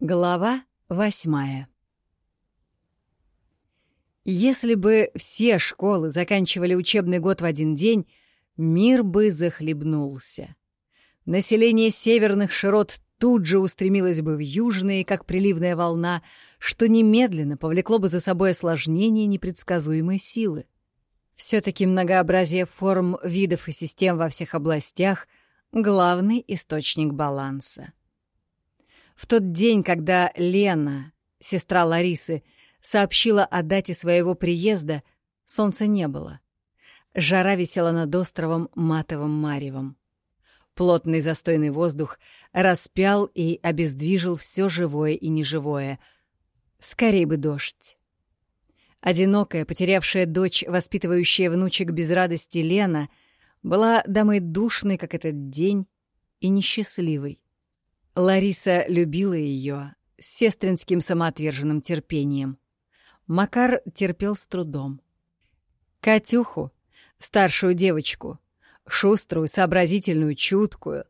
Глава восьмая Если бы все школы заканчивали учебный год в один день, мир бы захлебнулся. Население северных широт тут же устремилось бы в южные, как приливная волна, что немедленно повлекло бы за собой осложнение непредсказуемой силы. Все-таки многообразие форм, видов и систем во всех областях — главный источник баланса. В тот день, когда Лена, сестра Ларисы, сообщила о дате своего приезда, солнца не было. Жара висела над островом матовым маревом. Плотный застойный воздух распял и обездвижил все живое и неживое. Скорей бы дождь. Одинокая, потерявшая дочь, воспитывающая внучек без радости Лена, была дамой душной, как этот день, и несчастливой. Лариса любила ее с сестринским самоотверженным терпением. Макар терпел с трудом. Катюху, старшую девочку, шуструю, сообразительную, чуткую,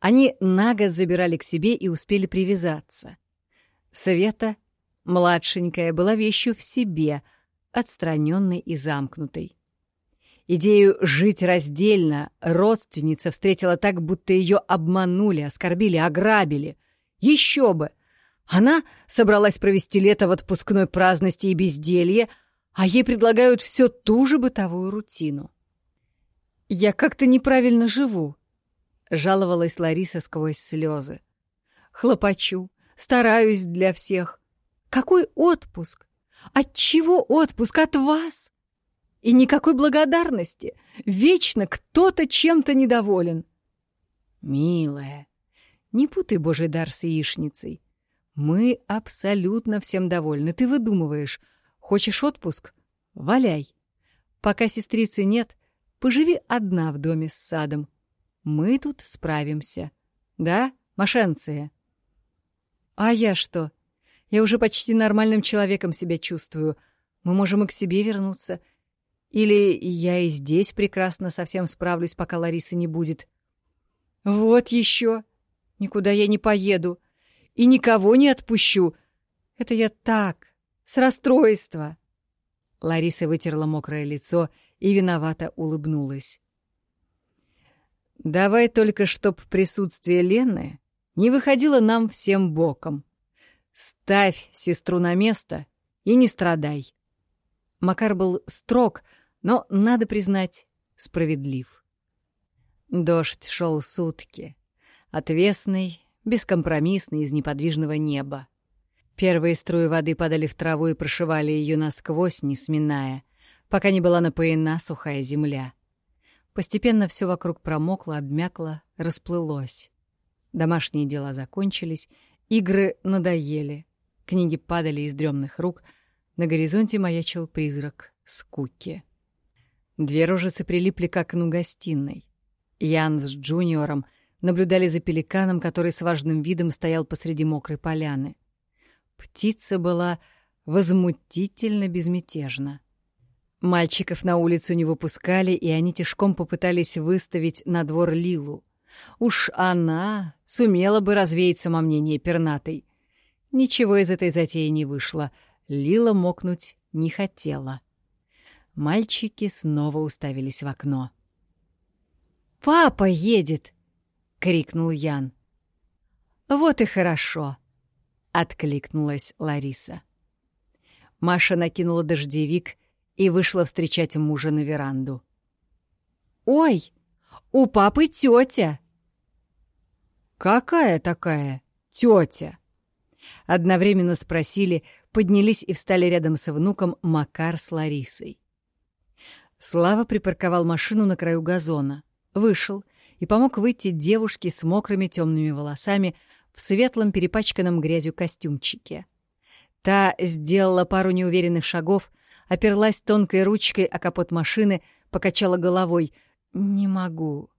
они на год забирали к себе и успели привязаться. Света, младшенькая, была вещью в себе, отстраненной и замкнутой. Идею жить раздельно родственница встретила так, будто ее обманули, оскорбили, ограбили. Еще бы! Она собралась провести лето в отпускной праздности и безделье, а ей предлагают все ту же бытовую рутину. «Я как-то неправильно живу», — жаловалась Лариса сквозь слезы. «Хлопочу, стараюсь для всех. Какой отпуск? От чего отпуск? От вас?» И никакой благодарности. Вечно кто-то чем-то недоволен. Милая, не путай Божий дар с яичницей. Мы абсолютно всем довольны. Ты выдумываешь. Хочешь отпуск? Валяй. Пока сестрицы нет, поживи одна в доме с садом. Мы тут справимся. Да, Машенция? А я что? Я уже почти нормальным человеком себя чувствую. Мы можем и к себе вернуться. Или я и здесь прекрасно совсем справлюсь, пока Ларисы не будет. Вот еще. Никуда я не поеду. И никого не отпущу. Это я так, с расстройства. Лариса вытерла мокрое лицо и виновато улыбнулась. «Давай только, чтоб присутствие Лены не выходило нам всем боком. Ставь сестру на место и не страдай». Макар был строг, но, надо признать, справедлив. Дождь шел сутки, отвесный, бескомпромиссный из неподвижного неба. Первые струи воды падали в траву и прошивали ее насквозь, не сминая, пока не была напоена сухая земля. Постепенно все вокруг промокло, обмякло, расплылось. Домашние дела закончились, игры надоели, книги падали из дремных рук, на горизонте маячил призрак скуки. Две рожицы прилипли к окну гостиной. Ян с Джуниором наблюдали за пеликаном, который с важным видом стоял посреди мокрой поляны. Птица была возмутительно безмятежна. Мальчиков на улицу не выпускали, и они тяжком попытались выставить на двор Лилу. Уж она сумела бы развеять самомнение пернатой. Ничего из этой затеи не вышло. Лила мокнуть не хотела. — Мальчики снова уставились в окно. «Папа едет!» — крикнул Ян. «Вот и хорошо!» — откликнулась Лариса. Маша накинула дождевик и вышла встречать мужа на веранду. «Ой, у папы тетя!» «Какая такая тетя?» Одновременно спросили, поднялись и встали рядом со внуком Макар с Ларисой. Слава припарковал машину на краю газона, вышел и помог выйти девушке с мокрыми темными волосами в светлом перепачканном грязью костюмчике. Та сделала пару неуверенных шагов, оперлась тонкой ручкой о капот машины, покачала головой. «Не могу».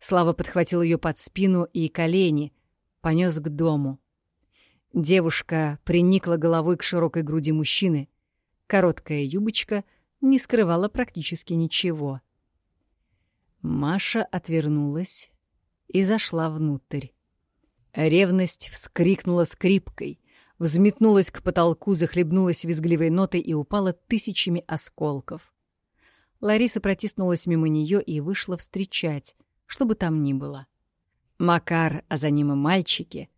Слава подхватил ее под спину и колени, понес к дому. Девушка приникла головой к широкой груди мужчины. Короткая юбочка — не скрывала практически ничего. Маша отвернулась и зашла внутрь. Ревность вскрикнула скрипкой, взметнулась к потолку, захлебнулась визгливой нотой и упала тысячами осколков. Лариса протиснулась мимо нее и вышла встречать, что бы там ни было. Макар, а за ним и мальчики,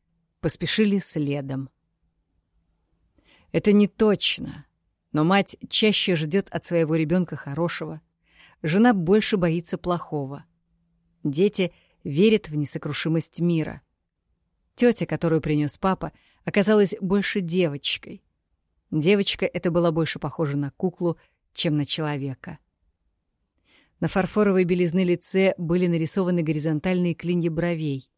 поспешили следом. Это не точно, но мать чаще ждет от своего ребенка хорошего, жена больше боится плохого. Дети верят в несокрушимость мира. Тетя, которую принес папа, оказалась больше девочкой. Девочка эта была больше похожа на куклу, чем на человека. На фарфоровой белизны лице были нарисованы горизонтальные клинья бровей.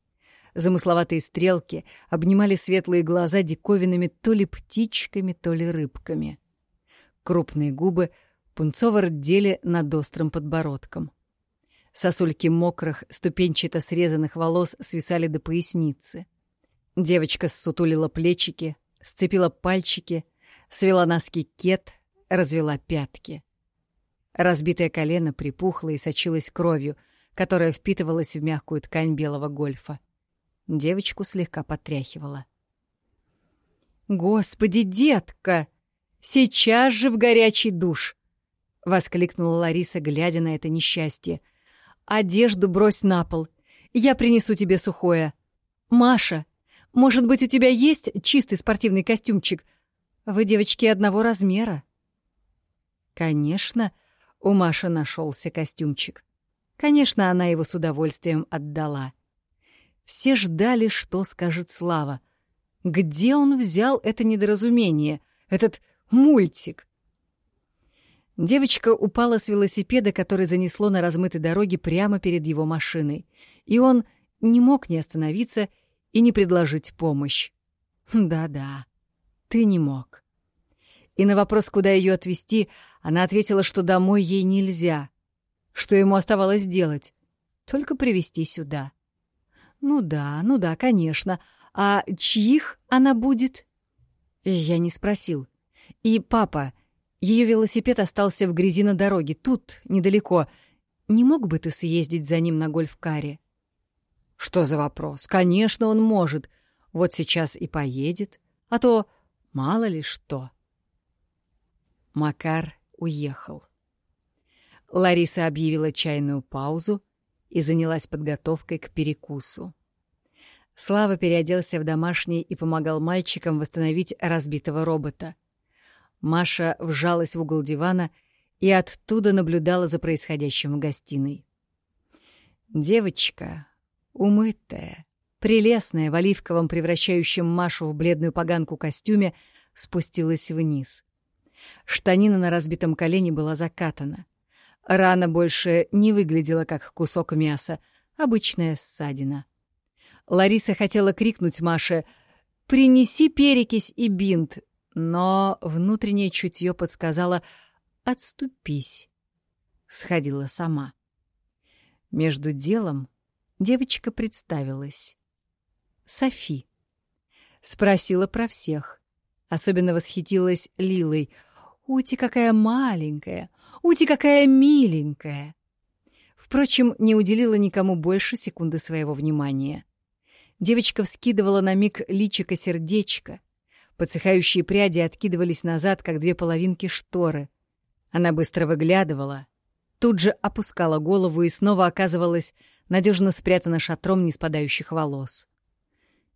Замысловатые стрелки обнимали светлые глаза диковинными то ли птичками, то ли рыбками. Крупные губы пунцово рдели над острым подбородком. Сосульки мокрых, ступенчато срезанных волос свисали до поясницы. Девочка ссутулила плечики, сцепила пальчики, свела носки кет, развела пятки. Разбитое колено припухло и сочилось кровью, которая впитывалась в мягкую ткань белого гольфа. Девочку слегка потряхивала. «Господи, детка! Сейчас же в горячий душ!» — воскликнула Лариса, глядя на это несчастье. «Одежду брось на пол. Я принесу тебе сухое. Маша, может быть, у тебя есть чистый спортивный костюмчик? Вы, девочки, одного размера». Конечно, у Маши нашелся костюмчик. Конечно, она его с удовольствием отдала. Все ждали, что скажет Слава. Где он взял это недоразумение, этот мультик? Девочка упала с велосипеда, который занесло на размытой дороге прямо перед его машиной, и он не мог не остановиться и не предложить помощь. Да-да, ты не мог. И на вопрос, куда ее отвезти, она ответила, что домой ей нельзя. Что ему оставалось делать? Только привезти сюда. Ну да, ну да, конечно. А чьих она будет? Я не спросил. И папа, ее велосипед остался в грязи на дороге, тут, недалеко. Не мог бы ты съездить за ним на гольф-каре? Что за вопрос? Конечно, он может. Вот сейчас и поедет. А то мало ли что. Макар уехал. Лариса объявила чайную паузу и занялась подготовкой к перекусу. Слава переоделся в домашний и помогал мальчикам восстановить разбитого робота. Маша вжалась в угол дивана и оттуда наблюдала за происходящим в гостиной. Девочка, умытая, прелестная в оливковом, превращающем Машу в бледную поганку костюме, спустилась вниз. Штанина на разбитом колене была закатана. Рана больше не выглядела как кусок мяса, обычная ссадина. Лариса хотела крикнуть Маше «Принеси перекись и бинт», но внутреннее чутье подсказало «Отступись». Сходила сама. Между делом девочка представилась. Софи. Спросила про всех. Особенно восхитилась Лилой — Ути какая маленькая, Ути какая миленькая. Впрочем, не уделила никому больше секунды своего внимания. Девочка вскидывала на миг личико сердечко. Подсыхающие пряди откидывались назад, как две половинки шторы. Она быстро выглядывала, тут же опускала голову и снова оказывалась надежно спрятана шатром неспадающих волос.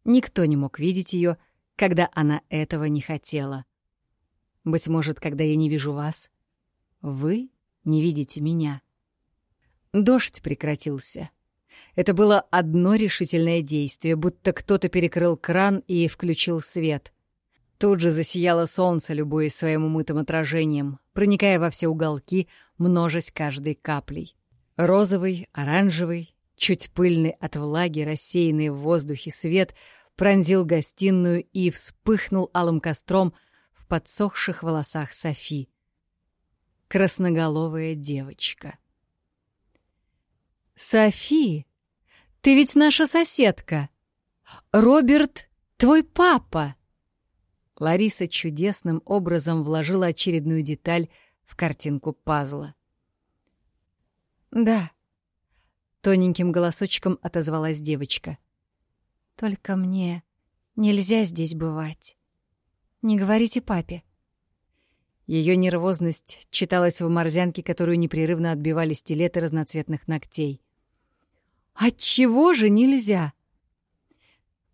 Никто не мог видеть ее, когда она этого не хотела. Быть может, когда я не вижу вас, вы не видите меня. Дождь прекратился. Это было одно решительное действие, будто кто-то перекрыл кран и включил свет. Тут же засияло солнце, любуясь своим умытым отражением, проникая во все уголки, множась каждой каплей. Розовый, оранжевый, чуть пыльный от влаги, рассеянный в воздухе свет пронзил гостиную и вспыхнул алым костром — подсохших волосах Софи. Красноголовая девочка. «Софи, ты ведь наша соседка! Роберт — твой папа!» Лариса чудесным образом вложила очередную деталь в картинку пазла. «Да», — тоненьким голосочком отозвалась девочка. Только мне нельзя здесь бывать. Не говорите папе. Ее нервозность читалась в морзянке, которую непрерывно отбивали стилеты разноцветных ногтей. «Отчего же нельзя?»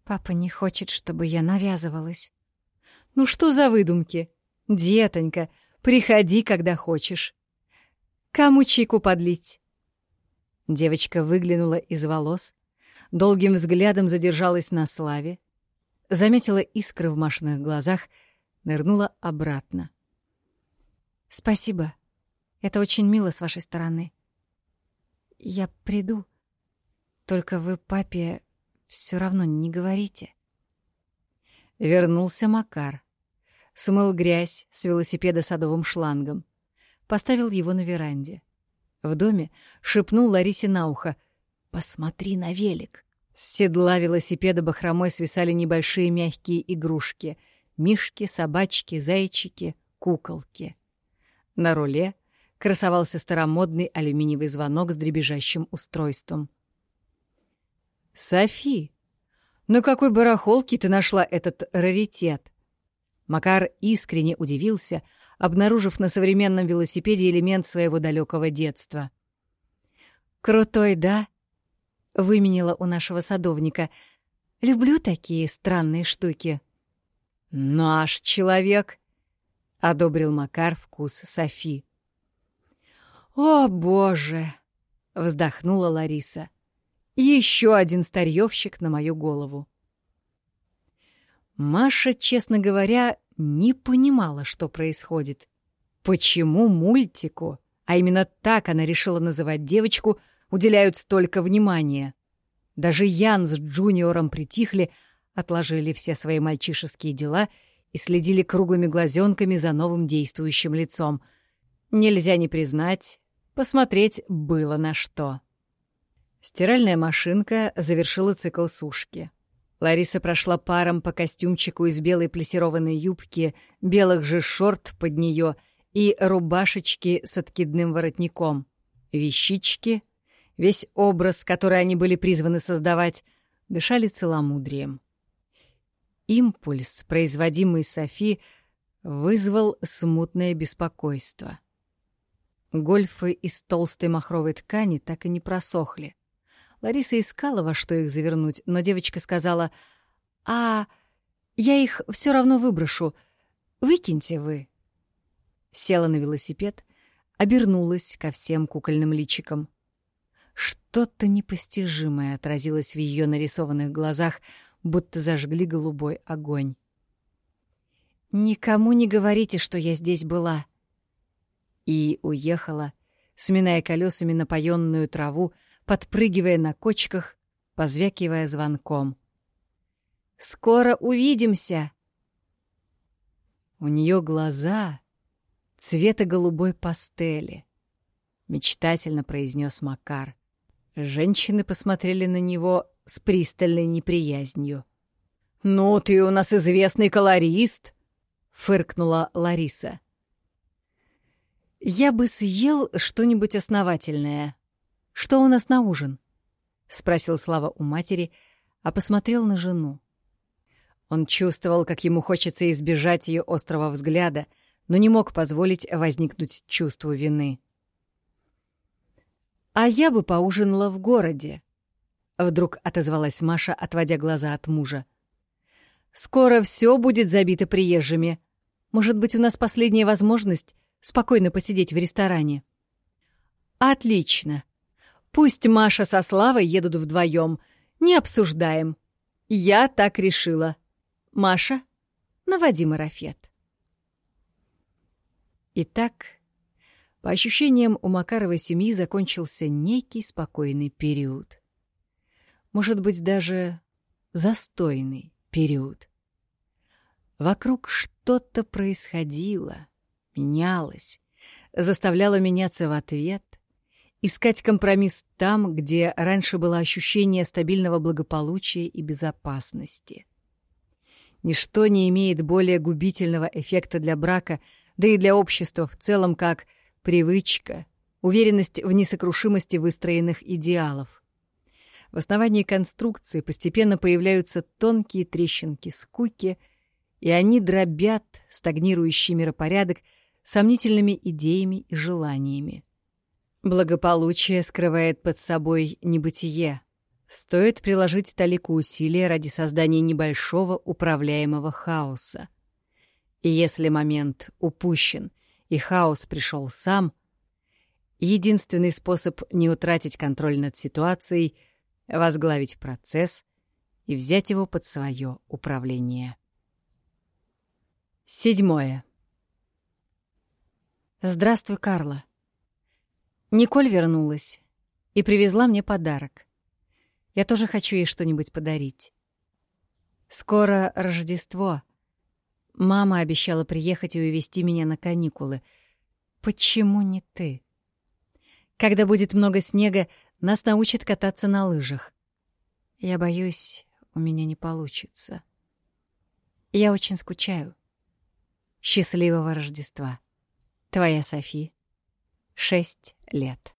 «Папа не хочет, чтобы я навязывалась». «Ну что за выдумки? Детонька, приходи, когда хочешь. Кому чайку подлить?» Девочка выглянула из волос, долгим взглядом задержалась на Славе, заметила искры в Машиных глазах, нырнула обратно. «Спасибо. Это очень мило с вашей стороны. Я приду. Только вы папе все равно не говорите». Вернулся Макар. Смыл грязь с велосипеда садовым шлангом. Поставил его на веранде. В доме шепнул Ларисе на ухо. «Посмотри на велик». С седла велосипеда бахромой свисали небольшие мягкие игрушки — мишки, собачки, зайчики, куколки. На руле красовался старомодный алюминиевый звонок с дребезжащим устройством. «Софи, на какой барахолке ты нашла этот раритет?» Макар искренне удивился, обнаружив на современном велосипеде элемент своего далекого детства. «Крутой, да?» — выменила у нашего садовника. «Люблю такие странные штуки». «Наш человек!» одобрил Макар вкус Софи. «О, боже!» — вздохнула Лариса. «Еще один старьевщик на мою голову». Маша, честно говоря, не понимала, что происходит. Почему мультику, а именно так она решила называть девочку, уделяют столько внимания? Даже Ян с Джуниором притихли, отложили все свои мальчишеские дела — и следили круглыми глазенками за новым действующим лицом. Нельзя не признать, посмотреть было на что. Стиральная машинка завершила цикл сушки. Лариса прошла паром по костюмчику из белой плесированной юбки, белых же шорт под нее и рубашечки с откидным воротником. Вещички, весь образ, который они были призваны создавать, дышали целомудрием. Импульс, производимый Софи, вызвал смутное беспокойство. Гольфы из толстой махровой ткани так и не просохли. Лариса искала, во что их завернуть, но девочка сказала, «А, я их все равно выброшу. Выкиньте вы». Села на велосипед, обернулась ко всем кукольным личикам. Что-то непостижимое отразилось в ее нарисованных глазах, будто зажгли голубой огонь. «Никому не говорите, что я здесь была!» И уехала, сминая колесами напоенную траву, подпрыгивая на кочках, позвякивая звонком. «Скоро увидимся!» У нее глаза цвета голубой пастели, мечтательно произнес Макар. Женщины посмотрели на него с пристальной неприязнью. «Ну, ты у нас известный колорист!» — фыркнула Лариса. «Я бы съел что-нибудь основательное. Что у нас на ужин?» — спросил Слава у матери, а посмотрел на жену. Он чувствовал, как ему хочется избежать ее острого взгляда, но не мог позволить возникнуть чувству вины. «А я бы поужинала в городе», Вдруг отозвалась Маша, отводя глаза от мужа. «Скоро все будет забито приезжими. Может быть, у нас последняя возможность спокойно посидеть в ресторане?» «Отлично. Пусть Маша со Славой едут вдвоем. Не обсуждаем. Я так решила. Маша, наводи марафет». Итак, по ощущениям, у Макаровой семьи закончился некий спокойный период может быть, даже застойный период. Вокруг что-то происходило, менялось, заставляло меняться в ответ, искать компромисс там, где раньше было ощущение стабильного благополучия и безопасности. Ничто не имеет более губительного эффекта для брака, да и для общества в целом, как привычка, уверенность в несокрушимости выстроенных идеалов. В основании конструкции постепенно появляются тонкие трещинки скуки, и они дробят стагнирующий миропорядок сомнительными идеями и желаниями. Благополучие скрывает под собой небытие. Стоит приложить талику усилия ради создания небольшого управляемого хаоса. И если момент упущен и хаос пришел сам, единственный способ не утратить контроль над ситуацией — возглавить процесс и взять его под свое управление. Седьмое. Здравствуй, Карла. Николь вернулась и привезла мне подарок. Я тоже хочу ей что-нибудь подарить. Скоро Рождество. Мама обещала приехать и увезти меня на каникулы. Почему не ты? Когда будет много снега, нас научат кататься на лыжах. Я боюсь, у меня не получится. Я очень скучаю. Счастливого Рождества. Твоя Софи шесть лет.